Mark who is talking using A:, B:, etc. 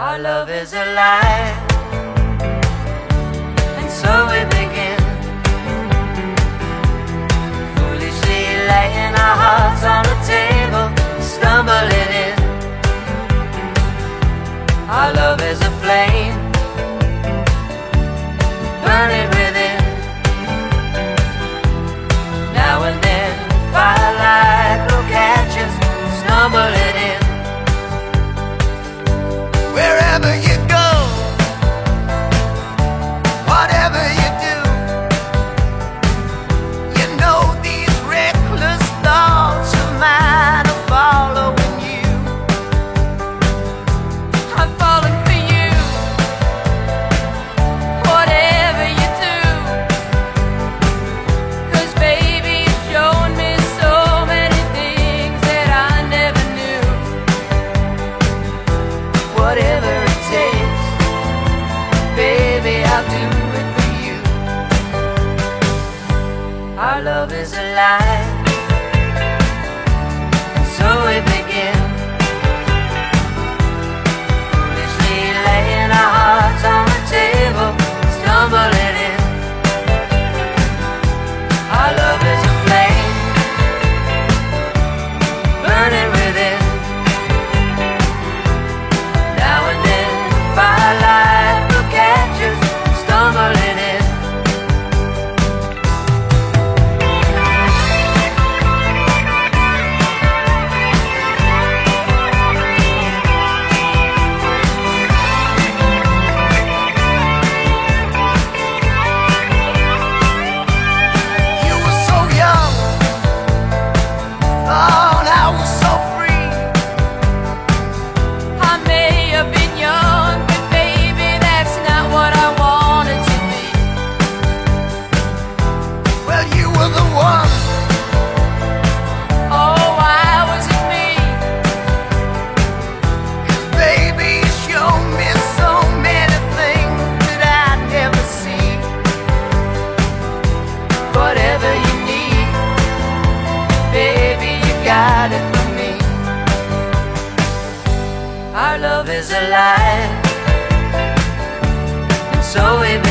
A: Our love is a lie, and so we begin. Foolishly laying our hearts on the table, stumbling in. Our love is a flame. our love is alive. me. Our love is alive, and so it.